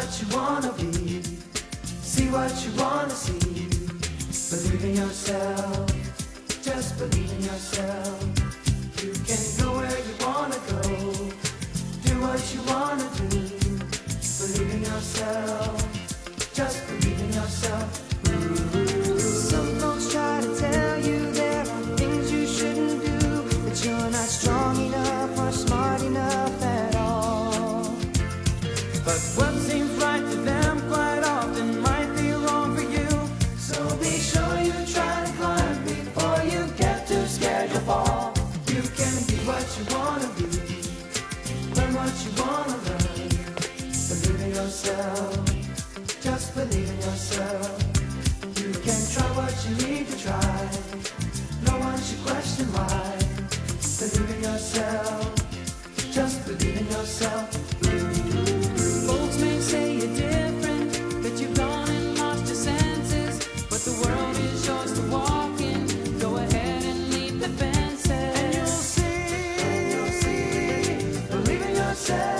what you wanna be, see what you wanna see. Believe in yourself, just believe in yourself. You can go where you wanna go, do what you wanna do. Believe in yourself, just believe in yourself. Some folks try to tell you there are things you shouldn't do, that you're not strong enough or smart enough at all. But scared you'll. You can be what you wanna be, learn what you wanna learn. Believe in yourself, just believe in yourself. You can try what you need to try. No one should question why. Believe in yourself, just believe in yourself. myself.